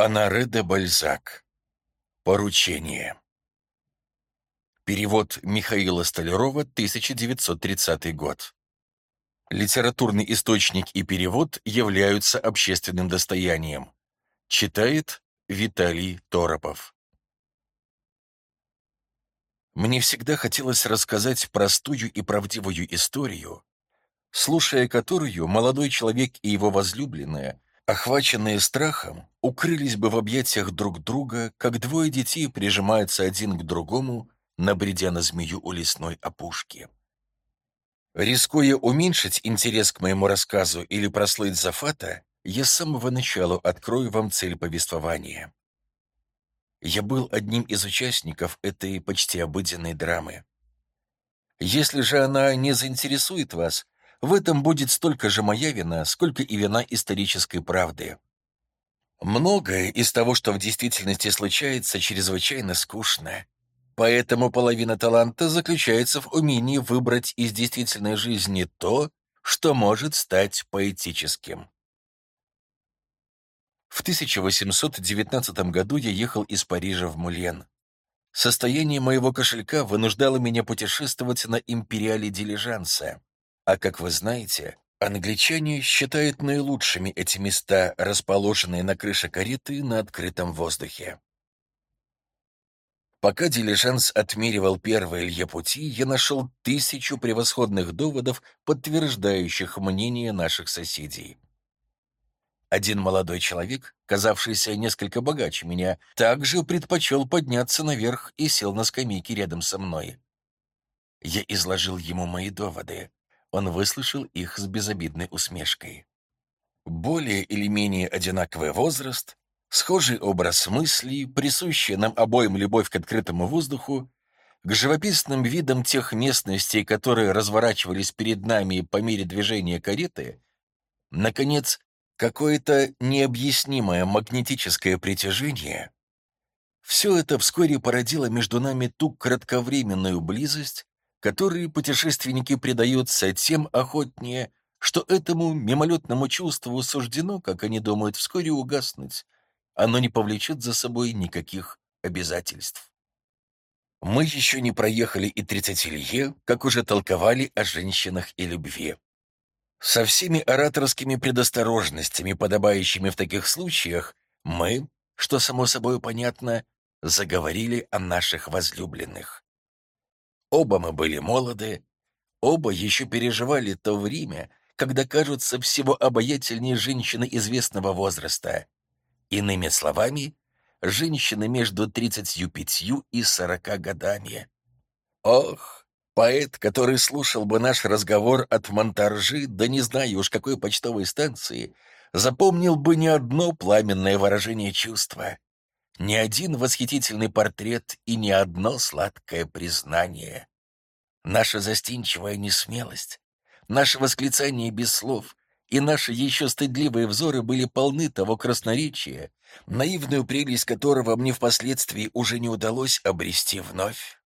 Анаре де Бальзак. Поручение. Перевод Михаила Столярова, 1930 год. Литературный источник и перевод являются общественным достоянием. Читает Виталий Торопов. Мне всегда хотелось рассказать простую и правдивую историю, слушая которую молодой человек и его возлюбленная, охваченные страхом, укрылись бы в объятиях друг друга, как двое детей прижимаются один к другому, набредя на змею у лесной опушки. Рискуя уменьшить интерес к моему рассказу или прослыть за фата, я с самого начала открою вам цель повествования. Я был одним из участников этой почти обыденной драмы. Если же она не заинтересует вас, в этом будет столько же моя вина, сколько и вина исторической правды. Многое из того, что в действительности случается, чрезвычайно скучно. Поэтому половина таланта заключается в умении выбрать из действительной жизни то, что может стать поэтическим. В 1819 году я ехал из Парижа в Мульен. Состояние моего кошелька вынуждало меня путешествовать на империале дилижанса. А как вы знаете, англичане считают наилучшими эти места, расположенные на крыше кареты на открытом воздухе. Пока дилижанс отмеривал первые лье пути, я нашел тысячу превосходных доводов, подтверждающих мнение наших соседей. Один молодой человек, казавшийся несколько богаче меня, также предпочел подняться наверх и сел на скамейке рядом со мной. Я изложил ему мои доводы. Он выслушал их с безобидной усмешкой. Более или менее одинаковый возраст, схожий образ мыслей, присущая нам обоим любовь к открытому воздуху, к живописным видам тех местностей, которые разворачивались перед нами по мере движения кареты, наконец, какое-то необъяснимое магнетическое притяжение, все это вскоре породило между нами ту кратковременную близость, которые путешественники предаются тем охотнее, что этому мимолетному чувству суждено, как они думают, вскоре угаснуть. Оно не повлечет за собой никаких обязательств. Мы еще не проехали и тридцатилье, как уже толковали о женщинах и любви. Со всеми ораторскими предосторожностями, подобающими в таких случаях, мы, что само собой понятно, заговорили о наших возлюбленных. Оба мы были молоды, оба еще переживали то время, когда кажутся всего обаятельнее женщины известного возраста. Иными словами, женщины между 35 и 40 годами. Ох, поэт, который слушал бы наш разговор от Монтаржи, да не знаю уж какой почтовой станции, запомнил бы не одно пламенное выражение чувства — ни один восхитительный портрет и ни одно сладкое признание. Наша застенчивая несмелость, наше восклицание без слов и наши еще стыдливые взоры были полны того красноречия, наивную прелесть которого мне впоследствии уже не удалось обрести вновь.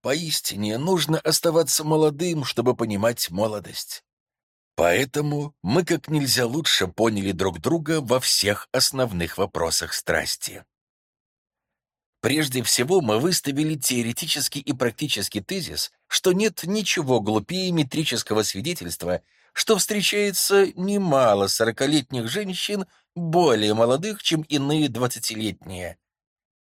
Поистине нужно оставаться молодым, чтобы понимать молодость. Поэтому мы как нельзя лучше поняли друг друга во всех основных вопросах страсти. Прежде всего, мы выставили теоретический и практический тезис, что нет ничего глупее метрического свидетельства, что встречается немало сорокалетних женщин более молодых, чем иные двадцатилетние.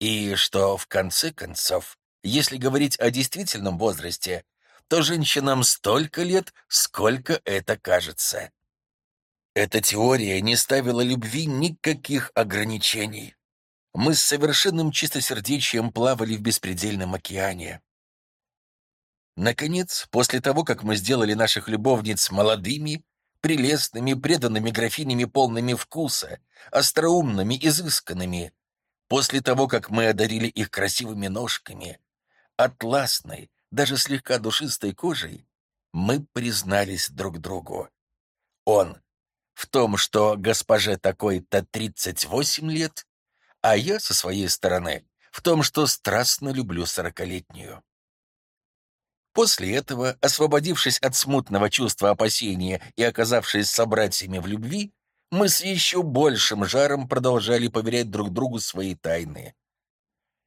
И что, в конце концов, если говорить о действительном возрасте, то женщинам столько лет, сколько это кажется. Эта теория не ставила любви никаких ограничений мы с совершенным чистосердечием плавали в беспредельном океане. Наконец, после того, как мы сделали наших любовниц молодыми, прелестными, преданными графинями, полными вкуса, остроумными, изысканными, после того, как мы одарили их красивыми ножками, атласной, даже слегка душистой кожей, мы признались друг другу. Он в том, что госпоже такой-то 38 лет, а я, со своей стороны, в том, что страстно люблю сорокалетнюю. После этого, освободившись от смутного чувства опасения и оказавшись собратьями в любви, мы с еще большим жаром продолжали поверять друг другу свои тайны.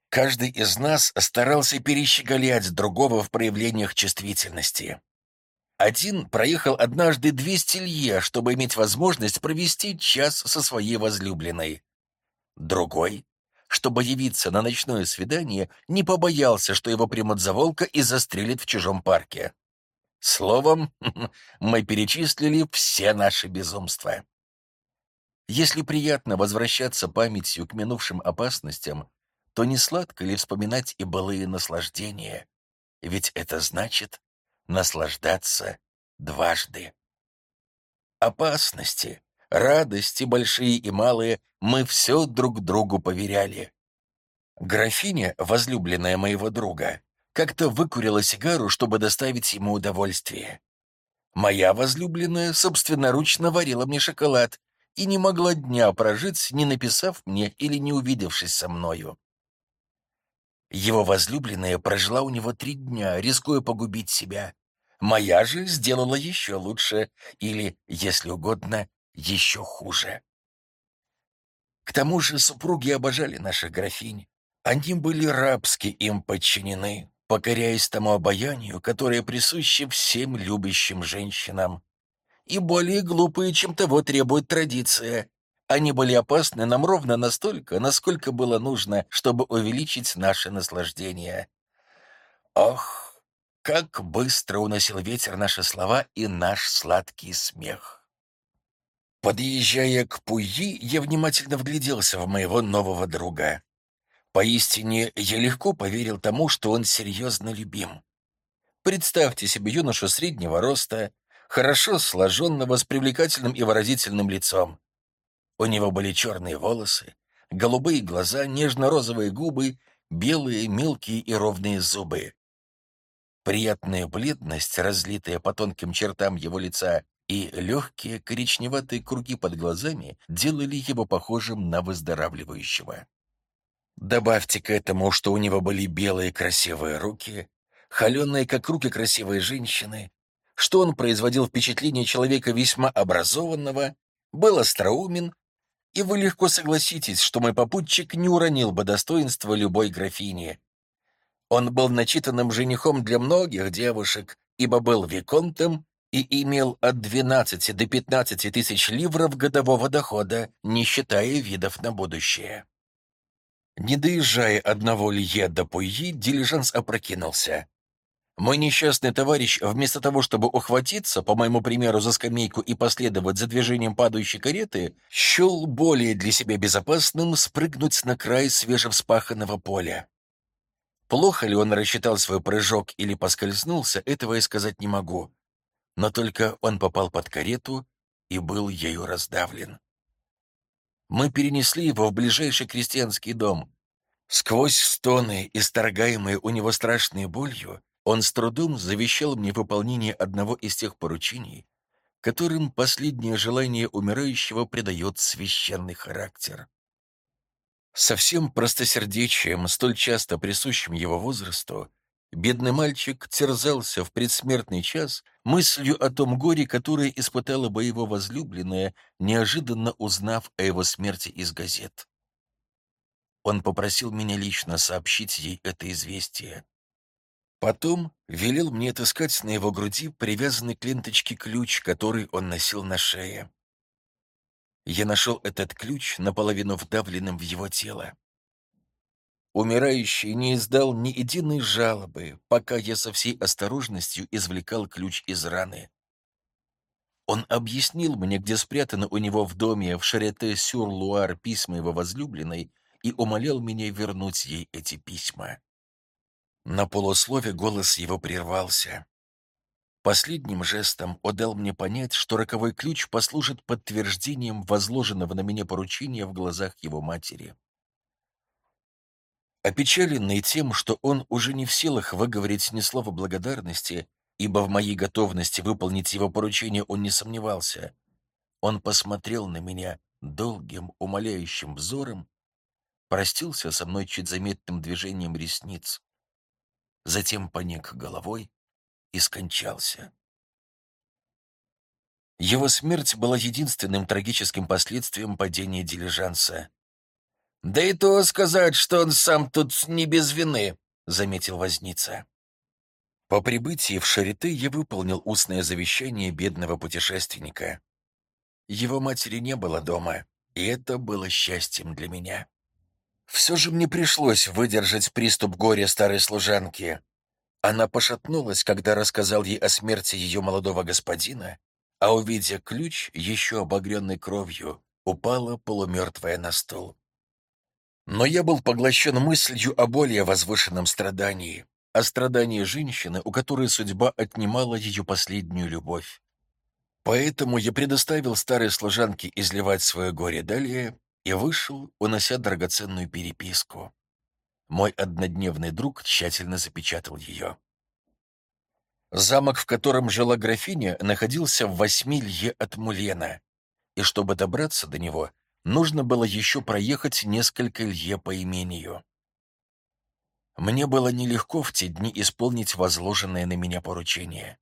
Каждый из нас старался перещеголять другого в проявлениях чувствительности. Один проехал однажды 200 лье, чтобы иметь возможность провести час со своей возлюбленной. Другой, чтобы явиться на ночное свидание, не побоялся, что его примут за волка и застрелят в чужом парке. Словом, мы перечислили все наши безумства. Если приятно возвращаться памятью к минувшим опасностям, то не сладко ли вспоминать и былые наслаждения? Ведь это значит наслаждаться дважды. Опасности, радости большие и малые, мы все друг другу поверяли. Графиня, возлюбленная моего друга, как-то выкурила сигару, чтобы доставить ему удовольствие. Моя возлюбленная собственноручно варила мне шоколад и не могла дня прожить, не написав мне или не увидевшись со мною. Его возлюбленная прожила у него три дня, рискуя погубить себя. Моя же сделала еще лучше, или, если угодно, еще хуже. К тому же супруги обожали наших графинь. Они были рабски им подчинены, покоряясь тому обаянию, которое присуще всем любящим женщинам. И более глупые, чем того требует традиция. Они были опасны нам ровно настолько, насколько было нужно, чтобы увеличить наше наслаждение. Ох, как быстро уносил ветер наши слова и наш сладкий смех. Подъезжая к Пуи, я внимательно вгляделся в моего нового друга. Поистине, я легко поверил тому, что он серьезно любим. Представьте себе юношу среднего роста, хорошо сложенного, с привлекательным и выразительным лицом. У него были черные волосы, голубые глаза, нежно-розовые губы, белые, мелкие и ровные зубы. Приятная бледность, разлитая по тонким чертам его лица, и легкие коричневатые круги под глазами делали его похожим на выздоравливающего. Добавьте к этому, что у него были белые красивые руки, холеные, как руки красивой женщины, что он производил впечатление человека весьма образованного, был остроумен и вы легко согласитесь, что мой попутчик не уронил бы достоинства любой графини. Он был начитанным женихом для многих девушек, ибо был виконтом и имел от 12 до 15 тысяч ливров годового дохода, не считая видов на будущее. Не доезжая одного лье до Пуйи, дилижанс опрокинулся. Мой несчастный товарищ, вместо того, чтобы ухватиться, по моему примеру, за скамейку и последовать за движением падающей кареты, счел более для себя безопасным спрыгнуть на край свежевспаханного поля. Плохо ли он рассчитал свой прыжок или поскользнулся, этого я сказать не могу. Но только он попал под карету и был ею раздавлен. Мы перенесли его в ближайший крестьянский дом. Сквозь стоны, исторгаемые у него страшной болью, он с трудом завещал мне выполнение одного из тех поручений, которым последнее желание умирающего придает священный характер. Со всем простосердечием, столь часто присущим его возрасту, бедный мальчик терзался в предсмертный час мыслью о том горе, которое испытала бы его возлюбленная, неожиданно узнав о его смерти из газет. Он попросил меня лично сообщить ей это известие. Потом велел мне отыскать на его груди привязанный к ленточке ключ, который он носил на шее. Я нашел этот ключ, наполовину вдавленным в его тело. Умирающий не издал ни единой жалобы, пока я со всей осторожностью извлекал ключ из раны. Он объяснил мне, где спрятаны у него в доме в Шарете-Сюр-Луар письма его возлюбленной, и умолял меня вернуть ей эти письма. На полуслове голос его прервался. Последним жестом отдал мне понять, что роковой ключ послужит подтверждением возложенного на меня поручения в глазах его матери. Опечаленный тем, что он уже не в силах выговорить ни слова благодарности, ибо в моей готовности выполнить его поручение он не сомневался, он посмотрел на меня долгим, умоляющим взором, простился со мной чуть заметным движением ресниц, затем поник головой и скончался. Его смерть была единственным трагическим последствием падения дилижанса. «Да и то сказать, что он сам тут не без вины», — заметил Возница. По прибытии в Шарите я выполнил устное завещание бедного путешественника. Его матери не было дома, и это было счастьем для меня. Все же мне пришлось выдержать приступ горя старой служанки. Она пошатнулась, когда рассказал ей о смерти ее молодого господина, а, увидя ключ, еще обогренный кровью, упала полумертвая на стол. Но я был поглощен мыслью о более возвышенном страдании, о страдании женщины, у которой судьба отнимала ее последнюю любовь. Поэтому я предоставил старой служанке изливать свое горе далее и вышел, унося драгоценную переписку. Мой однодневный друг тщательно запечатал ее. Замок, в котором жила графиня, находился в восьми лье от Мулена, и чтобы добраться до него, нужно было еще проехать несколько лье по имению. Мне было нелегко в те дни исполнить возложенное на меня поручение.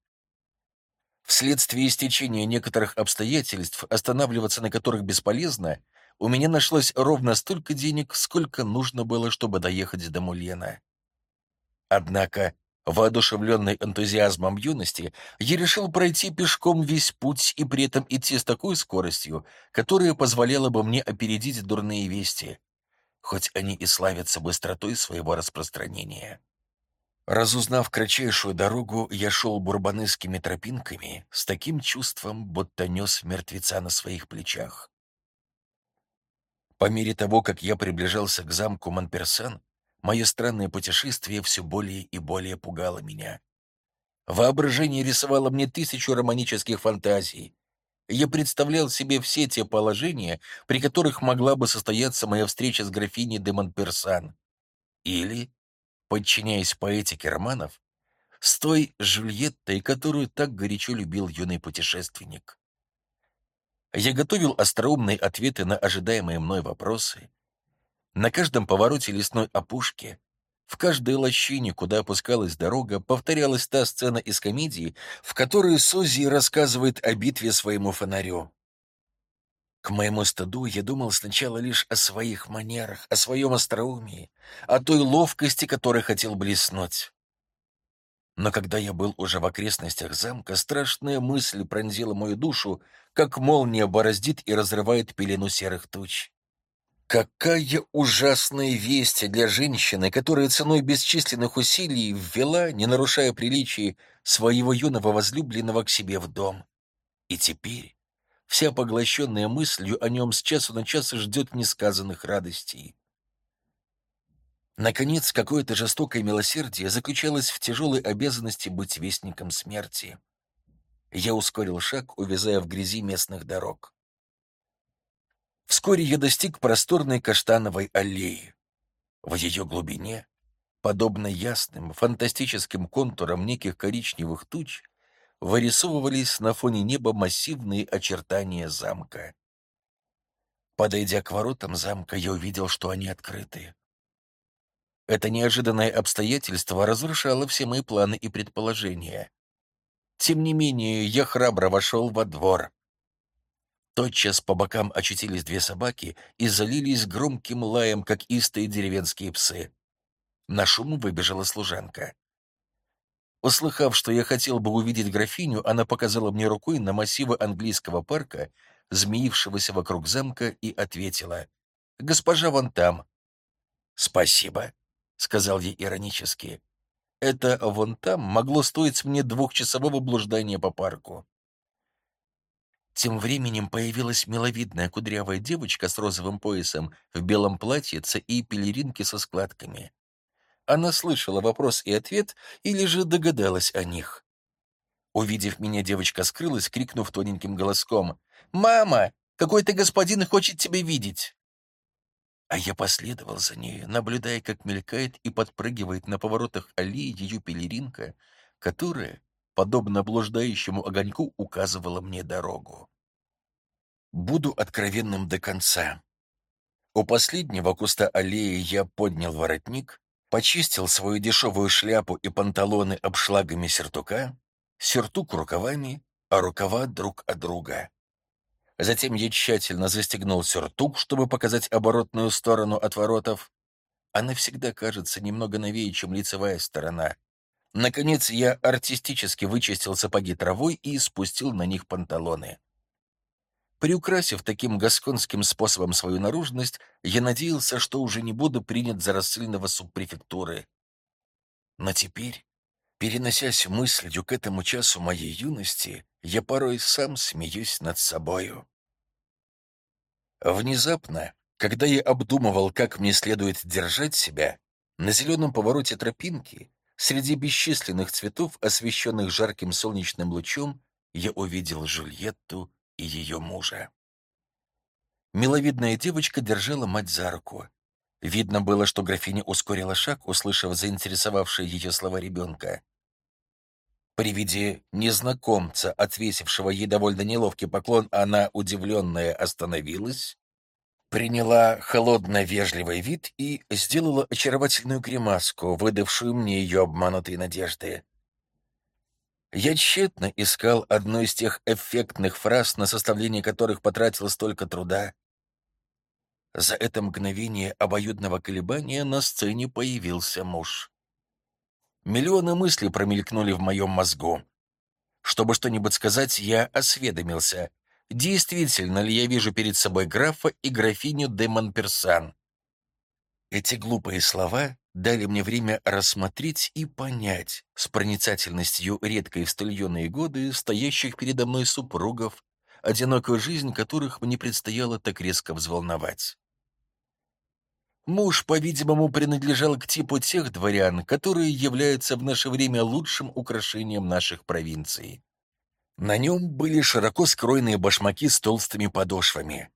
Вследствие истечения некоторых обстоятельств, останавливаться на которых бесполезно, у меня нашлось ровно столько денег, сколько нужно было, чтобы доехать до Мулена. Однако Воодушевленный энтузиазмом юности, я решил пройти пешком весь путь и при этом идти с такой скоростью, которая позволяла бы мне опередить дурные вести, хоть они и славятся быстротой своего распространения. Разузнав кратчайшую дорогу, я шел бурбанысскими тропинками с таким чувством, будто нес мертвеца на своих плечах. По мере того, как я приближался к замку Монперсан, Мое странное путешествие все более и более пугало меня. Воображение рисовало мне тысячу романических фантазий. Я представлял себе все те положения, при которых могла бы состояться моя встреча с графиней де Монперсан. Или, подчиняясь поэтике романов, с той Жюльеттой, которую так горячо любил юный путешественник. Я готовил остроумные ответы на ожидаемые мной вопросы, на каждом повороте лесной опушки, в каждой лощине, куда опускалась дорога, повторялась та сцена из комедии, в которой Сузи рассказывает о битве своему фонарю. К моему стыду я думал сначала лишь о своих манерах, о своем остроумии, о той ловкости, которой хотел блеснуть. Но когда я был уже в окрестностях замка, страшная мысль пронзила мою душу, как молния бороздит и разрывает пелену серых туч. Какая ужасная весть для женщины, которая ценой бесчисленных усилий ввела, не нарушая приличий, своего юного возлюбленного к себе в дом. И теперь, вся поглощенная мыслью о нем с часу на час ждет несказанных радостей. Наконец, какое-то жестокое милосердие заключалось в тяжелой обязанности быть вестником смерти. Я ускорил шаг, увязая в грязи местных дорог. Вскоре я достиг просторной каштановой аллеи. В ее глубине, подобно ясным, фантастическим контурам неких коричневых туч, вырисовывались на фоне неба массивные очертания замка. Подойдя к воротам замка, я увидел, что они открыты. Это неожиданное обстоятельство разрушало все мои планы и предположения. Тем не менее, я храбро вошел во двор, Тотчас по бокам очутились две собаки и залились громким лаем, как истые деревенские псы. На шум выбежала служанка. Услыхав, что я хотел бы увидеть графиню, она показала мне рукой на массивы английского парка, змеившегося вокруг замка, и ответила. «Госпожа вон там». «Спасибо», — сказал ей иронически. «Это вон там могло стоить мне двухчасового блуждания по парку». Тем временем появилась миловидная кудрявая девочка с розовым поясом в белом платьице и пелеринке со складками. Она слышала вопрос и ответ или же догадалась о них. Увидев меня, девочка скрылась, крикнув тоненьким голоском. «Мама! Какой-то господин хочет тебя видеть!» А я последовал за ней, наблюдая, как мелькает и подпрыгивает на поворотах аллеи ее пелеринка, которая, подобно блуждающему огоньку, указывала мне дорогу. Буду откровенным до конца. У последнего куста аллеи я поднял воротник, почистил свою дешевую шляпу и панталоны обшлагами сюртука, сюртук рукавами а рукава друг от друга. Затем я тщательно застегнул сюртук, чтобы показать оборотную сторону отворотов. Она всегда кажется немного новее, чем лицевая сторона. Наконец я артистически вычистил сапоги травой и спустил на них панталоны. Приукрасив таким гасконским способом свою наружность, я надеялся, что уже не буду принят за рассыльного субпрефектуры. Но теперь, переносясь мыслью к этому часу моей юности, я порой сам смеюсь над собою. Внезапно, когда я обдумывал, как мне следует держать себя, на зеленом повороте тропинки, среди бесчисленных цветов, освещенных жарким солнечным лучом, я увидел Жульетту и ее мужа. Миловидная девочка держала мать за руку. Видно было, что графиня ускорила шаг, услышав заинтересовавшие ее слова ребенка. При виде незнакомца, отвесившего ей довольно неловкий поклон, она, удивленная, остановилась, приняла холодно-вежливый вид и сделала очаровательную гримаску, выдавшую мне ее обманутые надежды. Я тщетно искал одну из тех эффектных фраз, на составление которых потратил столько труда. За это мгновение обоюдного колебания на сцене появился муж. Миллионы мыслей промелькнули в моем мозгу. Чтобы что-нибудь сказать, я осведомился, действительно ли я вижу перед собой графа и графиню де Монперсан. Эти глупые слова дали мне время рассмотреть и понять с проницательностью редкой в столь юные годы стоящих передо мной супругов, одинокую жизнь которых мне предстояло так резко взволновать. Муж, по-видимому, принадлежал к типу тех дворян, которые являются в наше время лучшим украшением наших провинций. На нем были широко скроенные башмаки с толстыми подошвами.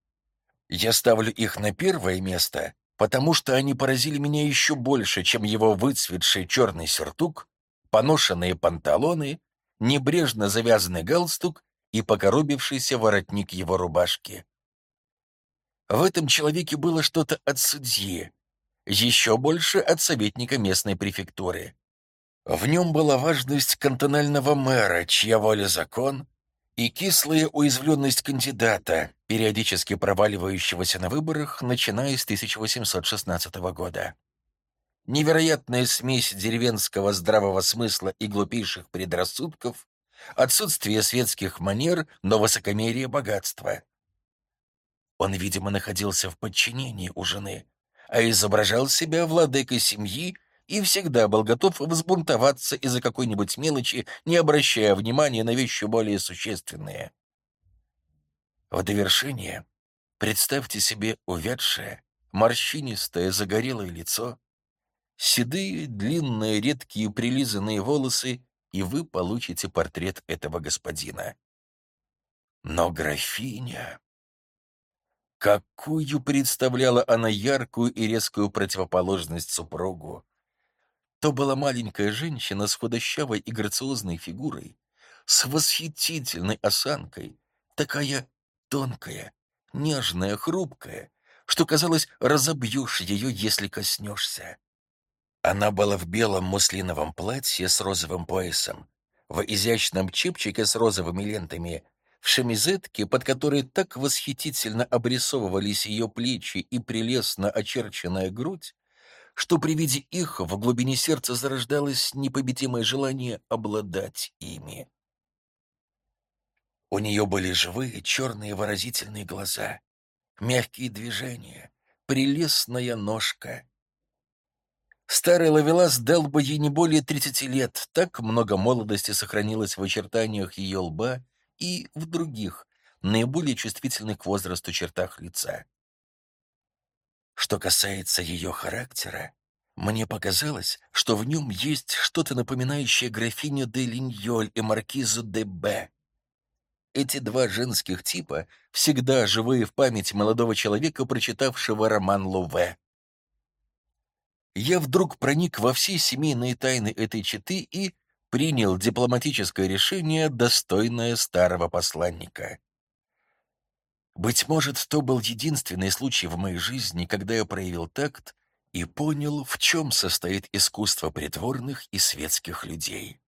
Я ставлю их на первое место, потому что они поразили меня еще больше, чем его выцветший черный сюртук, поношенные панталоны, небрежно завязанный галстук и покоробившийся воротник его рубашки. В этом человеке было что-то от судьи, еще больше от советника местной префектуры. В нем была важность кантонального мэра, чья воля закон, и кислая уязвленность кандидата, периодически проваливающегося на выборах, начиная с 1816 года. Невероятная смесь деревенского здравого смысла и глупейших предрассудков, отсутствие светских манер, но высокомерие богатства. Он, видимо, находился в подчинении у жены, а изображал себя владыкой семьи и всегда был готов взбунтоваться из-за какой-нибудь мелочи, не обращая внимания на вещи более существенные. В довершение представьте себе увядшее, морщинистое, загорелое лицо, седые, длинные, редкие, прилизанные волосы, и вы получите портрет этого господина. Но графиня... Какую представляла она яркую и резкую противоположность супругу! То была маленькая женщина с худощавой и грациозной фигурой, с восхитительной осанкой, такая тонкая, нежная, хрупкая, что, казалось, разобьешь ее, если коснешься. Она была в белом муслиновом платье с розовым поясом, в изящном чипчике с розовыми лентами, в шемизетке, под которой так восхитительно обрисовывались ее плечи и прелестно очерченная грудь, что при виде их в глубине сердца зарождалось непобедимое желание обладать ими. У нее были живые, черные выразительные глаза, мягкие движения, прелестная ножка. Старый Лавелас дал бы ей не более тридцати лет, так много молодости сохранилось в очертаниях ее лба и в других, наиболее чувствительных к возрасту чертах лица. Что касается ее характера, мне показалось, что в нем есть что-то напоминающее графиню де Линьоль и маркизу де Б. Эти два женских типа всегда живые в памяти молодого человека, прочитавшего роман Луве. Я вдруг проник во все семейные тайны этой четы и принял дипломатическое решение, достойное старого посланника. Быть может, то был единственный случай в моей жизни, когда я проявил такт и понял, в чем состоит искусство притворных и светских людей.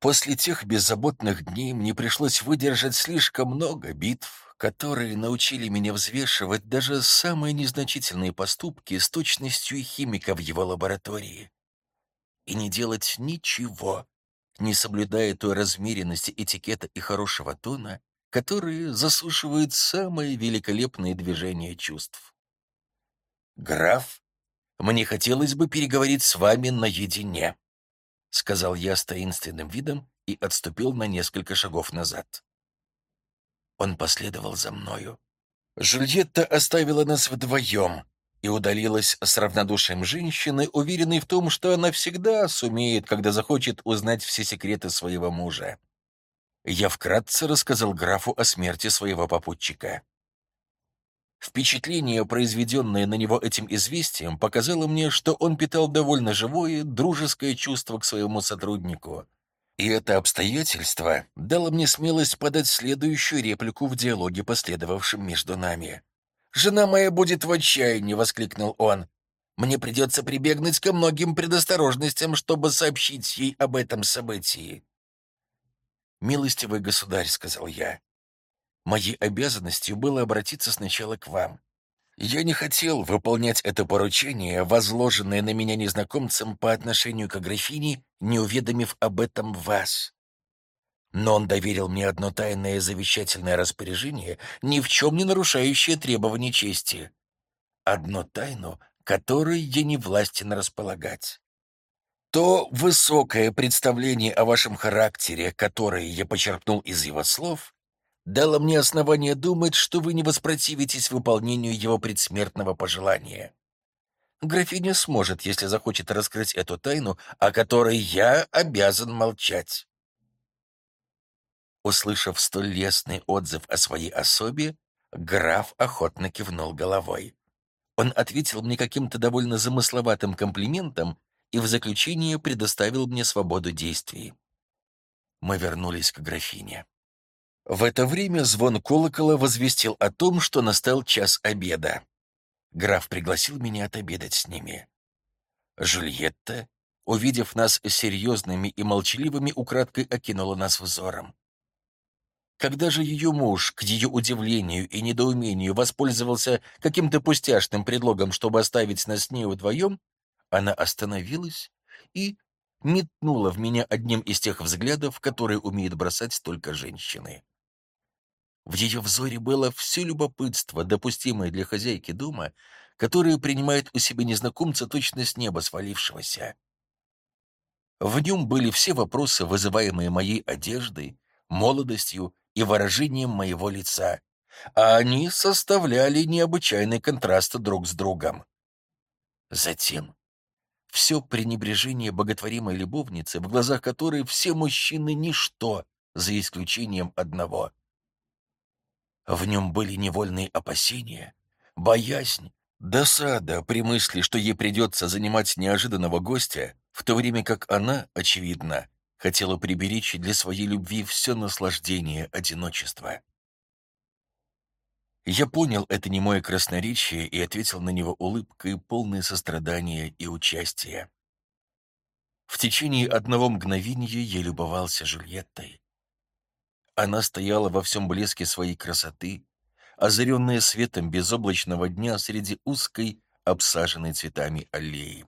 После тех беззаботных дней мне пришлось выдержать слишком много битв, которые научили меня взвешивать даже самые незначительные поступки с точностью химика в его лаборатории. И не делать ничего, не соблюдая той размеренности этикета и хорошего тона, которые засушивают самые великолепные движения чувств. «Граф, мне хотелось бы переговорить с вами наедине», — сказал я с таинственным видом и отступил на несколько шагов назад. Он последовал за мною. Жульетта оставила нас вдвоем и удалилась с равнодушием женщины, уверенной в том, что она всегда сумеет, когда захочет узнать все секреты своего мужа. Я вкратце рассказал графу о смерти своего попутчика. Впечатление, произведенное на него этим известием, показало мне, что он питал довольно живое, дружеское чувство к своему сотруднику — и это обстоятельство дало мне смелость подать следующую реплику в диалоге, последовавшем между нами. «Жена моя будет в отчаянии!» — воскликнул он. «Мне придется прибегнуть ко многим предосторожностям, чтобы сообщить ей об этом событии». «Милостивый государь», — сказал я, — «моей обязанностью было обратиться сначала к вам. Я не хотел выполнять это поручение, возложенное на меня незнакомцем по отношению к графине, не уведомив об этом вас. Но он доверил мне одно тайное завещательное распоряжение, ни в чем не нарушающее требования чести. Одно тайну, которой я не властен располагать. То высокое представление о вашем характере, которое я почерпнул из его слов, дало мне основание думать, что вы не воспротивитесь выполнению его предсмертного пожелания. Графиня сможет, если захочет раскрыть эту тайну, о которой я обязан молчать. Услышав столь лестный отзыв о своей особе, граф охотно кивнул головой. Он ответил мне каким-то довольно замысловатым комплиментом и в заключение предоставил мне свободу действий. Мы вернулись к графине. В это время звон колокола возвестил о том, что настал час обеда. Граф пригласил меня отобедать с ними. Жульетта, увидев нас серьезными и молчаливыми, украдкой окинула нас взором. Когда же ее муж, к ее удивлению и недоумению, воспользовался каким-то пустяшным предлогом, чтобы оставить нас с ней вдвоем, она остановилась и метнула в меня одним из тех взглядов, которые умеют бросать только женщины. В ее взоре было все любопытство, допустимое для хозяйки дома, которое принимает у себя незнакомца точно с неба свалившегося. В нем были все вопросы, вызываемые моей одеждой, молодостью и выражением моего лица, а они составляли необычайный контраст друг с другом. Затем все пренебрежение боготворимой любовницы, в глазах которой все мужчины — ничто, за исключением одного — в нем были невольные опасения, боязнь, досада при мысли, что ей придется занимать неожиданного гостя, в то время как она, очевидно, хотела приберечь для своей любви все наслаждение одиночества. Я понял это немое красноречие и ответил на него улыбкой, полной сострадания и участия. В течение одного мгновения я любовался Жульеттой. Она стояла во всем блеске своей красоты, озаренная светом безоблачного дня среди узкой, обсаженной цветами аллеи.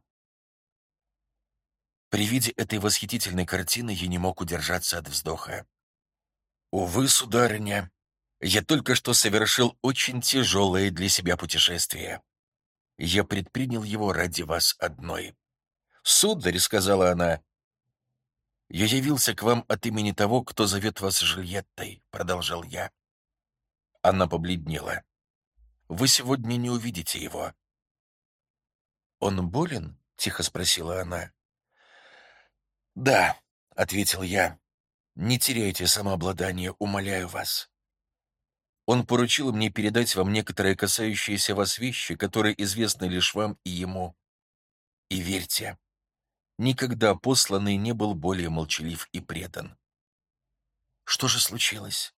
При виде этой восхитительной картины я не мог удержаться от вздоха. «Увы, сударыня, я только что совершил очень тяжелое для себя путешествие. Я предпринял его ради вас одной». «Сударь», — сказала она, «Я явился к вам от имени того, кто зовет вас Жильеттой», — продолжал я. Она побледнела. «Вы сегодня не увидите его». «Он болен?» — тихо спросила она. «Да», — ответил я. «Не теряйте самообладание, умоляю вас». Он поручил мне передать вам некоторые касающиеся вас вещи, которые известны лишь вам и ему. И верьте, Никогда посланный не был более молчалив и предан. Что же случилось?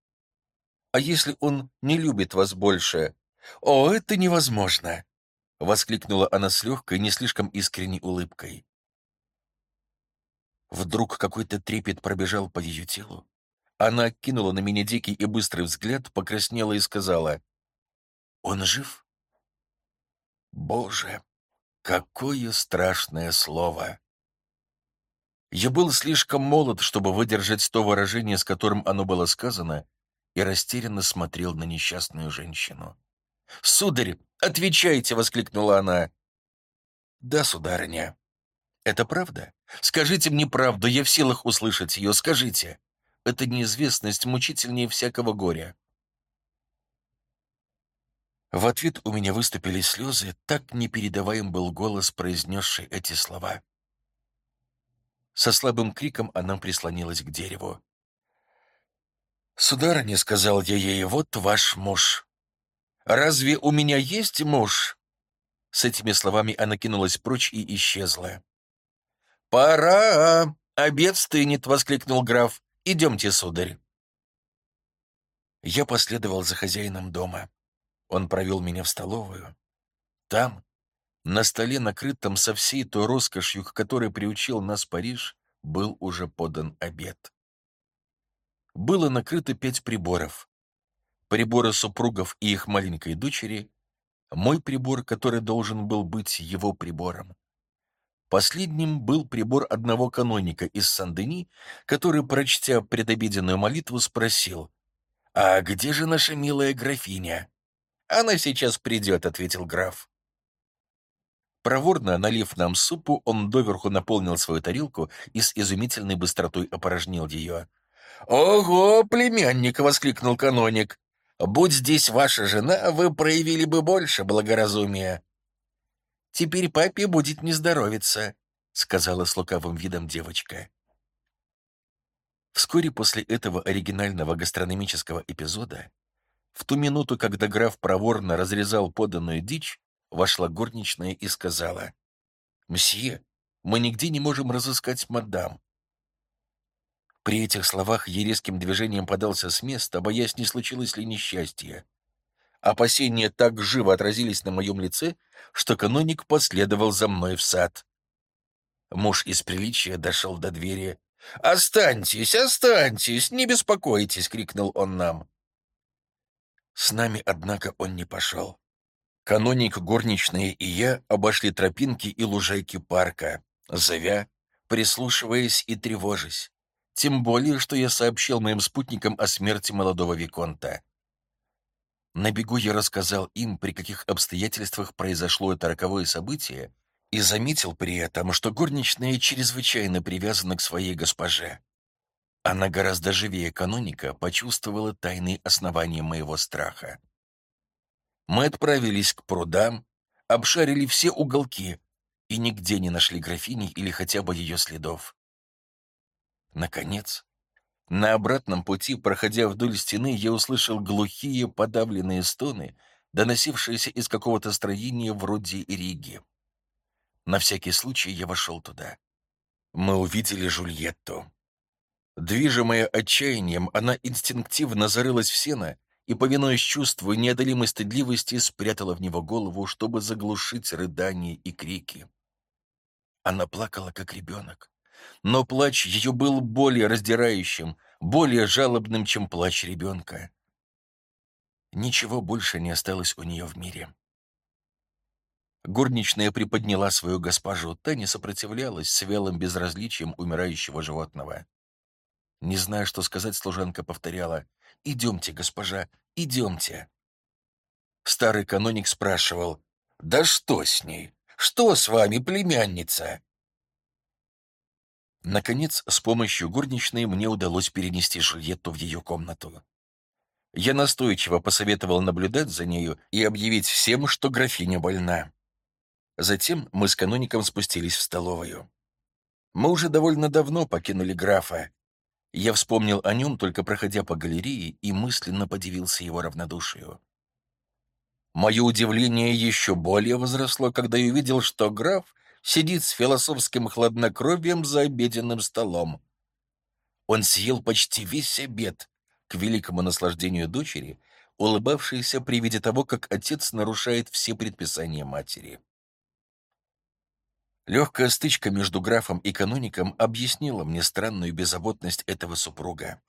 А если он не любит вас больше? О, это невозможно! Воскликнула она с легкой, не слишком искренней улыбкой. Вдруг какой-то трепет пробежал по ее телу. Она кинула на меня дикий и быстрый взгляд, покраснела и сказала, «Он жив?» Боже, какое страшное слово! Я был слишком молод, чтобы выдержать то выражение, с которым оно было сказано, и растерянно смотрел на несчастную женщину. «Сударь, отвечайте!» — воскликнула она. «Да, сударыня». «Это правда? Скажите мне правду, я в силах услышать ее, скажите. Эта неизвестность мучительнее всякого горя». В ответ у меня выступили слезы, так непередаваем был голос, произнесший эти слова. Со слабым криком она прислонилась к дереву. «Сударыня», — сказал я ей, — «вот ваш муж». «Разве у меня есть муж?» С этими словами она кинулась прочь и исчезла. «Пора! Обед стынет!» — воскликнул граф. «Идемте, сударь!» Я последовал за хозяином дома. Он провел меня в столовую. Там, на столе, накрытом со всей той роскошью, к которой приучил нас Париж, был уже подан обед. Было накрыто пять приборов. Приборы супругов и их маленькой дочери, мой прибор, который должен был быть его прибором. Последним был прибор одного каноника из Сан-Дени, который, прочтя предобеденную молитву, спросил, «А где же наша милая графиня?» «Она сейчас придет», — ответил граф. Проворно налив нам супу, он доверху наполнил свою тарелку и с изумительной быстротой опорожнил ее. «Ого, племянник!» — воскликнул каноник. «Будь здесь ваша жена, вы проявили бы больше благоразумия». «Теперь папе будет не здоровиться», — сказала с лукавым видом девочка. Вскоре после этого оригинального гастрономического эпизода в ту минуту, когда граф проворно разрезал поданную дичь, вошла горничная и сказала, «Мсье, мы нигде не можем разыскать мадам». При этих словах я резким движением подался с места, боясь, не случилось ли несчастье. Опасения так живо отразились на моем лице, что каноник последовал за мной в сад. Муж из приличия дошел до двери. «Останьтесь, останьтесь, не беспокойтесь!» — крикнул он нам. С нами, однако, он не пошел. Каноник, горничные и я обошли тропинки и лужайки парка, зовя, прислушиваясь и тревожась. Тем более, что я сообщил моим спутникам о смерти молодого Виконта. На бегу я рассказал им, при каких обстоятельствах произошло это роковое событие, и заметил при этом, что горничная чрезвычайно привязана к своей госпоже. Она гораздо живее каноника почувствовала тайные основания моего страха. Мы отправились к прудам, обшарили все уголки и нигде не нашли графини или хотя бы ее следов. Наконец, на обратном пути, проходя вдоль стены, я услышал глухие подавленные стоны, доносившиеся из какого-то строения вроде Риги. На всякий случай я вошел туда. Мы увидели Жульетту. Движимая отчаянием, она инстинктивно зарылась в сено и, повинуясь чувству неодолимой стыдливости, спрятала в него голову, чтобы заглушить рыдания и крики. Она плакала, как ребенок, но плач ее был более раздирающим, более жалобным, чем плач ребенка. Ничего больше не осталось у нее в мире. Горничная приподняла свою госпожу, та не сопротивлялась с вялым безразличием умирающего животного. Не зная, что сказать, служанка повторяла «Идемте, госпожа, идемте». Старый каноник спрашивал «Да что с ней? Что с вами, племянница?» Наконец, с помощью горничной мне удалось перенести Жульетту в ее комнату. Я настойчиво посоветовал наблюдать за нею и объявить всем, что графиня больна. Затем мы с каноником спустились в столовую. Мы уже довольно давно покинули графа, я вспомнил о нем, только проходя по галерее, и мысленно подивился его равнодушию. Мое удивление еще более возросло, когда я увидел, что граф сидит с философским хладнокровием за обеденным столом. Он съел почти весь обед, к великому наслаждению дочери, улыбавшейся при виде того, как отец нарушает все предписания матери. Легкая стычка между графом и каноником объяснила мне странную беззаботность этого супруга.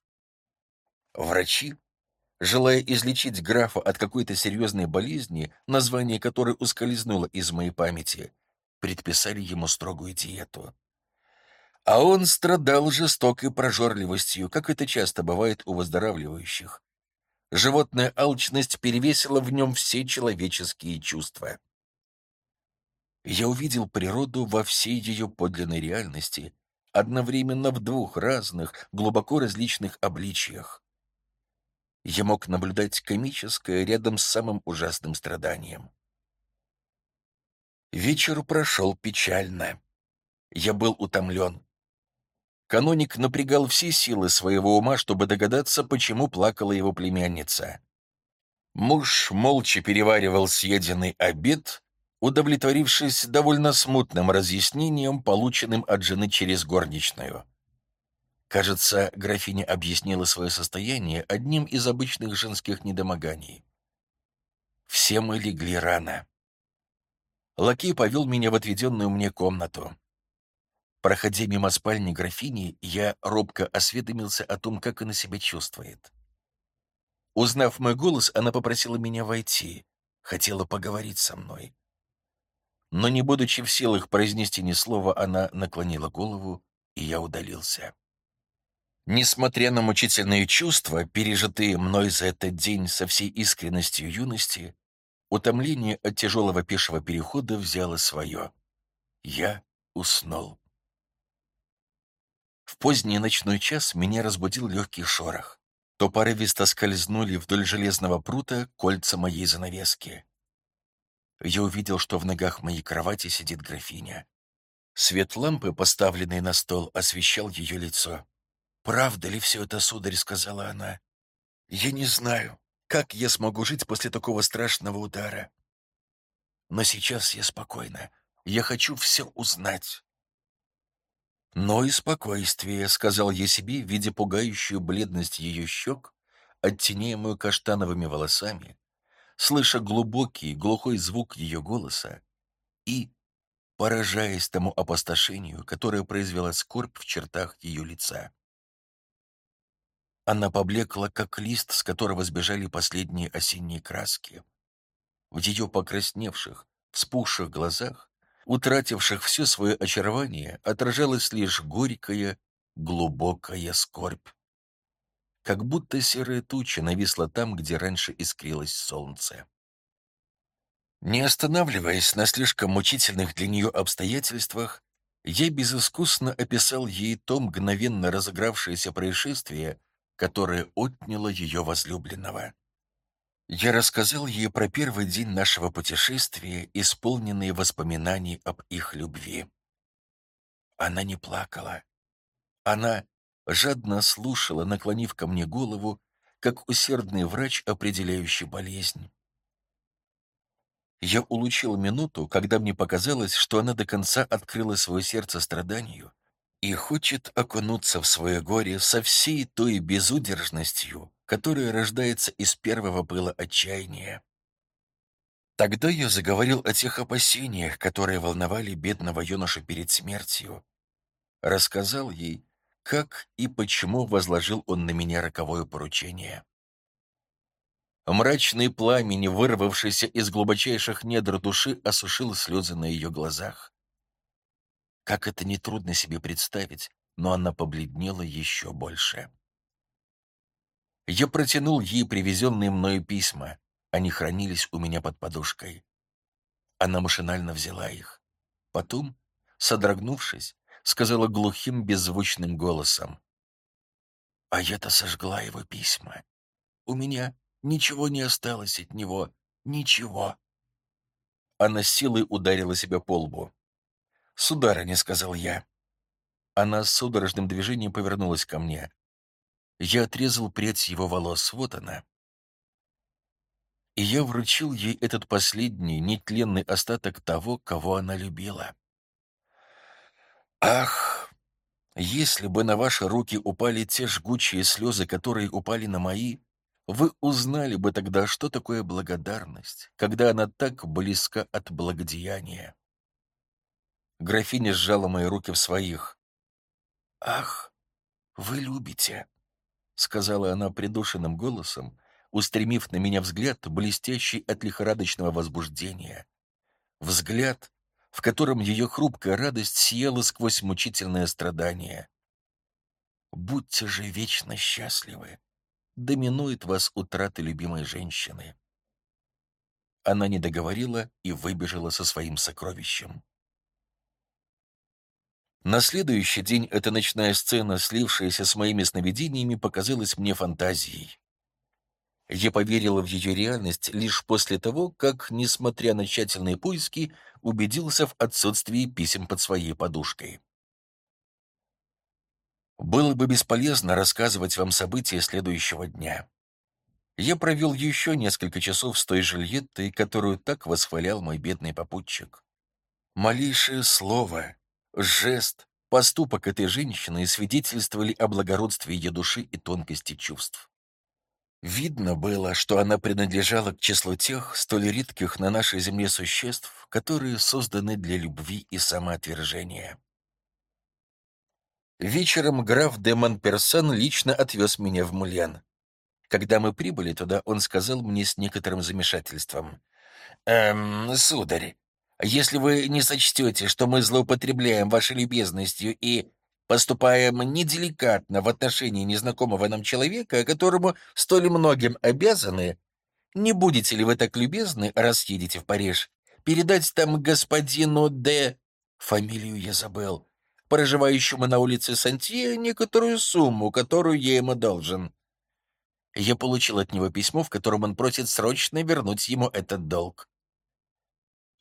Врачи, желая излечить графа от какой-то серьезной болезни, название которой ускользнуло из моей памяти, предписали ему строгую диету. А он страдал жестокой прожорливостью, как это часто бывает у выздоравливающих. Животная алчность перевесила в нем все человеческие чувства. Я увидел природу во всей ее подлинной реальности, одновременно в двух разных, глубоко различных обличиях. Я мог наблюдать комическое рядом с самым ужасным страданием. Вечер прошел печально. Я был утомлен. Каноник напрягал все силы своего ума, чтобы догадаться, почему плакала его племянница. Муж молча переваривал съеденный обед, удовлетворившись довольно смутным разъяснением, полученным от жены через горничную. Кажется, графиня объяснила свое состояние одним из обычных женских недомоганий. Все мы легли рано. Лакей повел меня в отведенную мне комнату. Проходя мимо спальни графини, я робко осведомился о том, как она себя чувствует. Узнав мой голос, она попросила меня войти, хотела поговорить со мной. Но не будучи в силах произнести ни слова, она наклонила голову, и я удалился. Несмотря на мучительные чувства, пережитые мной за этот день со всей искренностью юности, утомление от тяжелого пешего перехода взяло свое. Я уснул. В поздний ночной час меня разбудил легкий шорох. То порывисто скользнули вдоль железного прута кольца моей занавески. Я увидел, что в ногах моей кровати сидит графиня. Свет лампы, поставленной на стол, освещал ее лицо. «Правда ли все это, сударь?» — сказала она. «Я не знаю, как я смогу жить после такого страшного удара. Но сейчас я спокойна. Я хочу все узнать. Но и спокойствие, — сказал я себе, видя пугающую бледность ее щек, оттеняемую каштановыми волосами, слыша глубокий, глухой звук ее голоса и поражаясь тому опустошению, которое произвела скорбь в чертах ее лица. Она поблекла, как лист, с которого сбежали последние осенние краски. В ее покрасневших, вспухших глазах утративших все свое очарование, отражалась лишь горькая, глубокая скорбь. Как будто серая туча нависла там, где раньше искрилось солнце. Не останавливаясь на слишком мучительных для нее обстоятельствах, я безыскусно описал ей то мгновенно разыгравшееся происшествие, которое отняло ее возлюбленного. Я рассказал ей про первый день нашего путешествия, исполненный воспоминаний об их любви. Она не плакала. Она жадно слушала, наклонив ко мне голову, как усердный врач, определяющий болезнь. Я улучил минуту, когда мне показалось, что она до конца открыла свое сердце страданию и хочет окунуться в свое горе со всей той безудержностью, которая рождается из первого пыла отчаяния. Тогда я заговорил о тех опасениях, которые волновали бедного юношу перед смертью. Рассказал ей, как и почему возложил он на меня роковое поручение. Мрачный пламень, вырвавшийся из глубочайших недр души, осушил слезы на ее глазах. Как это нетрудно себе представить, но она побледнела еще больше. Я протянул ей привезенные мною письма. Они хранились у меня под подушкой. Она машинально взяла их. Потом, содрогнувшись, сказала глухим беззвучным голосом. «А я-то сожгла его письма. У меня ничего не осталось от него. Ничего». Она силой ударила себя по лбу. «Сударыня», — сказал я. Она с судорожным движением повернулась ко мне. Я отрезал прядь его волос, вот она. И я вручил ей этот последний, нетленный остаток того, кого она любила. Ах, если бы на ваши руки упали те жгучие слезы, которые упали на мои, вы узнали бы тогда, что такое благодарность, когда она так близка от благодеяния. Графиня сжала мои руки в своих. «Ах, вы любите!» — сказала она придушенным голосом, устремив на меня взгляд, блестящий от лихорадочного возбуждения. Взгляд, в котором ее хрупкая радость сияла сквозь мучительное страдание. «Будьте же вечно счастливы! Доминует вас утрата любимой женщины!» Она не договорила и выбежала со своим сокровищем. На следующий день эта ночная сцена, слившаяся с моими сновидениями, показалась мне фантазией. Я поверила в ее реальность лишь после того, как, несмотря на тщательные поиски, убедился в отсутствии писем под своей подушкой. Было бы бесполезно рассказывать вам события следующего дня. Я провел еще несколько часов с той Жильеттой, которую так восхвалял мой бедный попутчик. Малейшее слово, жест, поступок этой женщины свидетельствовали о благородстве ее души и тонкости чувств. Видно было, что она принадлежала к числу тех, столь редких на нашей земле существ, которые созданы для любви и самоотвержения. Вечером граф де Монперсан лично отвез меня в Мульян. Когда мы прибыли туда, он сказал мне с некоторым замешательством. «Эм, сударь, если вы не сочтете, что мы злоупотребляем вашей любезностью и поступаем неделикатно в отношении незнакомого нам человека, которому столь многим обязаны, не будете ли вы так любезны, раз едете в Париж, передать там господину Д... Фамилию я забыл. Проживающему на улице Сантье некоторую сумму, которую я ему должен. Я получил от него письмо, в котором он просит срочно вернуть ему этот долг.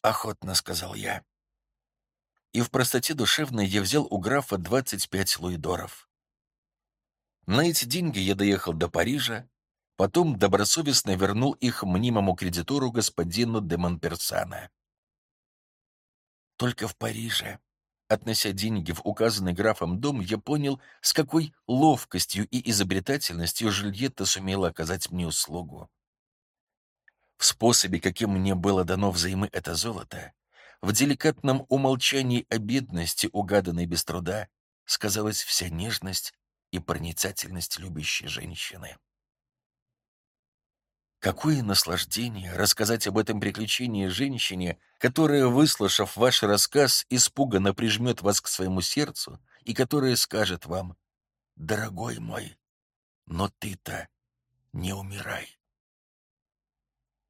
«Охотно», — сказал я. И в простоте душевной я взял у графа 25 луидоров. На эти деньги я доехал до Парижа, потом добросовестно вернул их мнимому кредитору господину де Монперсана. Только в Париже, относя деньги в указанный графом дом, я понял, с какой ловкостью и изобретательностью Жильетта сумела оказать мне услугу. В способе, каким мне было дано взаймы это золото, в деликатном умолчании о угаданной без труда, сказалась вся нежность и проницательность любящей женщины. Какое наслаждение рассказать об этом приключении женщине, которая, выслушав ваш рассказ, испуганно прижмет вас к своему сердцу и которая скажет вам «Дорогой мой, но ты-то не умирай».